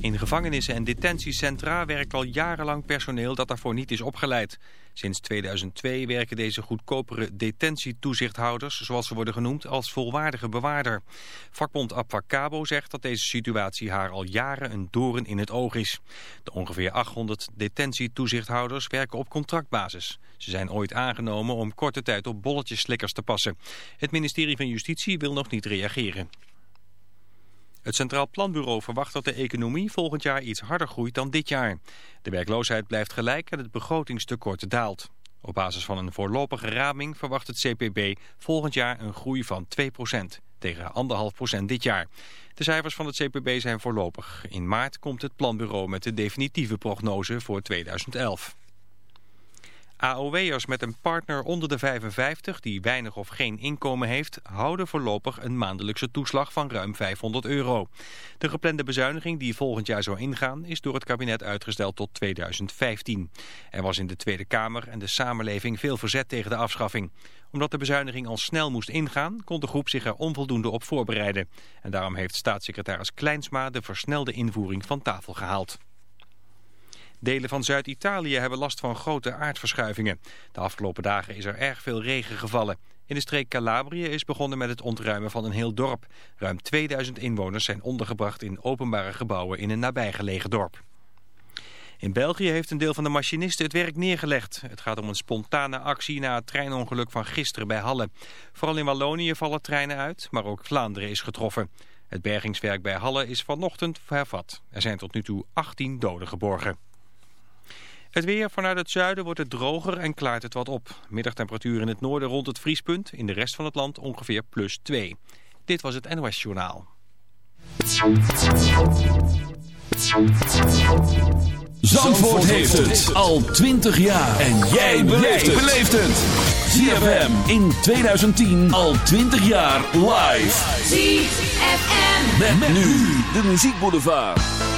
In gevangenissen en detentiecentra werkt al jarenlang personeel dat daarvoor niet is opgeleid. Sinds 2002 werken deze goedkopere detentietoezichthouders, zoals ze worden genoemd, als volwaardige bewaarder. Vakbond Abfacabo zegt dat deze situatie haar al jaren een doorn in het oog is. De ongeveer 800 detentietoezichthouders werken op contractbasis. Ze zijn ooit aangenomen om korte tijd op bolletjeslikkers te passen. Het ministerie van Justitie wil nog niet reageren. Het Centraal Planbureau verwacht dat de economie volgend jaar iets harder groeit dan dit jaar. De werkloosheid blijft gelijk en het begrotingstekort daalt. Op basis van een voorlopige raming verwacht het CPB volgend jaar een groei van 2% tegen 1,5% dit jaar. De cijfers van het CPB zijn voorlopig. In maart komt het planbureau met de definitieve prognose voor 2011. AOW'ers met een partner onder de 55 die weinig of geen inkomen heeft... houden voorlopig een maandelijkse toeslag van ruim 500 euro. De geplande bezuiniging die volgend jaar zou ingaan... is door het kabinet uitgesteld tot 2015. Er was in de Tweede Kamer en de samenleving veel verzet tegen de afschaffing. Omdat de bezuiniging al snel moest ingaan... kon de groep zich er onvoldoende op voorbereiden. En daarom heeft staatssecretaris Kleinsma de versnelde invoering van tafel gehaald. Delen van Zuid-Italië hebben last van grote aardverschuivingen. De afgelopen dagen is er erg veel regen gevallen. In de streek Calabrië is begonnen met het ontruimen van een heel dorp. Ruim 2000 inwoners zijn ondergebracht in openbare gebouwen in een nabijgelegen dorp. In België heeft een deel van de machinisten het werk neergelegd. Het gaat om een spontane actie na het treinongeluk van gisteren bij Halle. Vooral in Wallonië vallen treinen uit, maar ook Vlaanderen is getroffen. Het bergingswerk bij Halle is vanochtend hervat. Er zijn tot nu toe 18 doden geborgen. Het weer vanuit het zuiden wordt het droger en klaart het wat op. Middagtemperatuur in het noorden rond het vriespunt. In de rest van het land ongeveer plus 2. Dit was het NOS Journaal. Zandvoort heeft het al 20 jaar. En jij beleeft het. ZFM in 2010 al 20 jaar live. ZFM. Met, nu de muziekboulevard.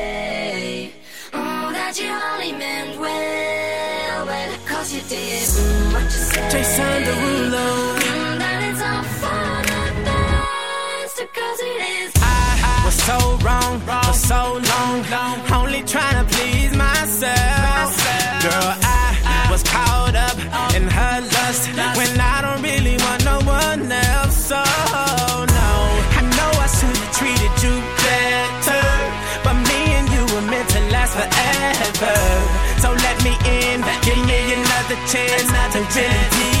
chance, not a chance.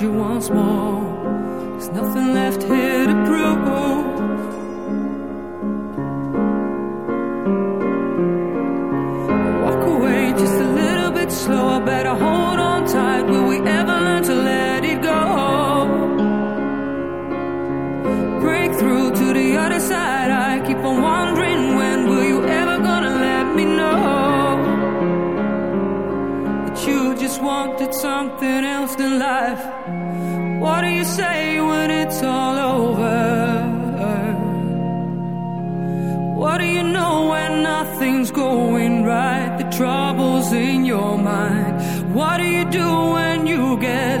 around you once more. There's nothing left here when it's all over? What do you know when nothing's going right? The trouble's in your mind. What do you do when you get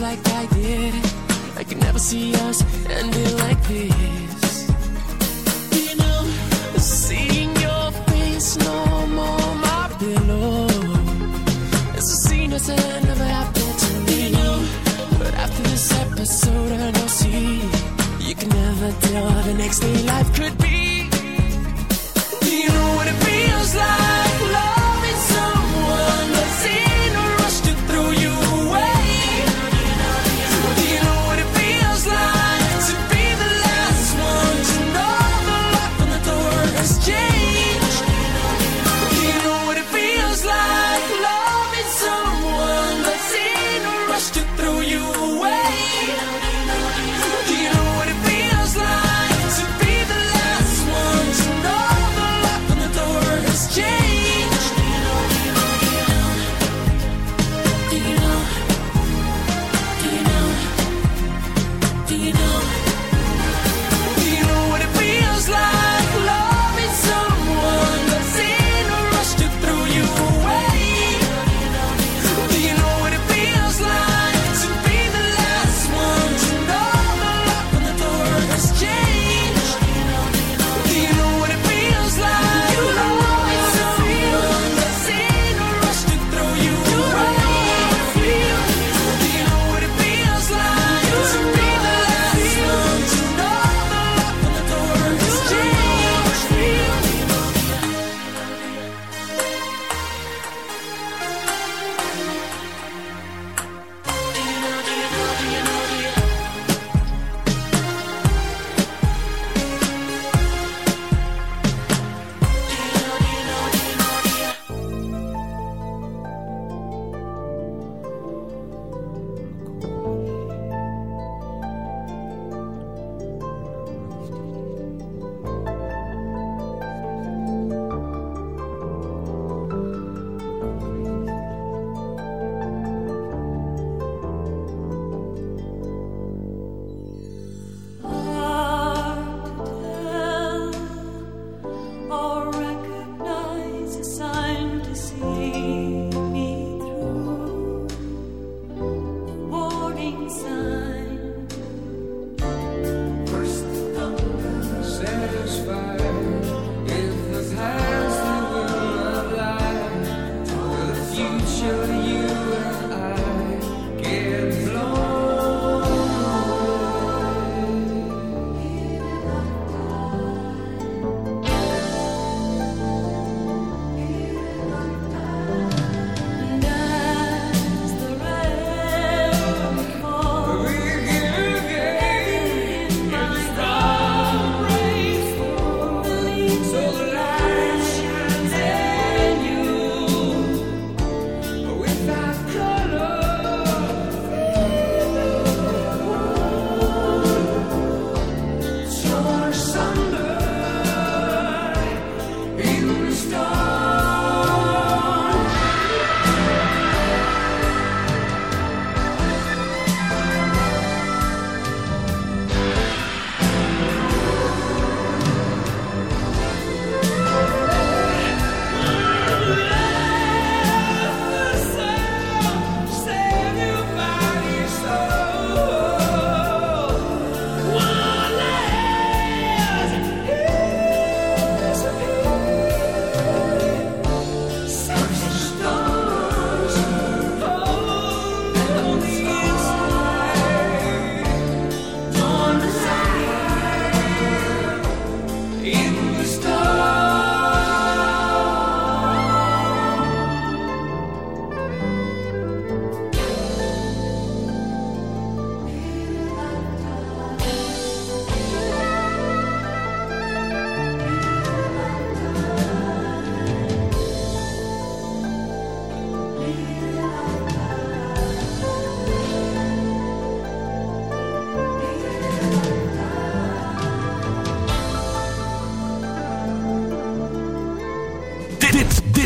like I did. I could never see us ending like this. You know, seeing your face no more my pillow. It's a scene that never happened to me. You know, but after this episode, I know see you can never tell the next day life could.